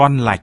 con lạch.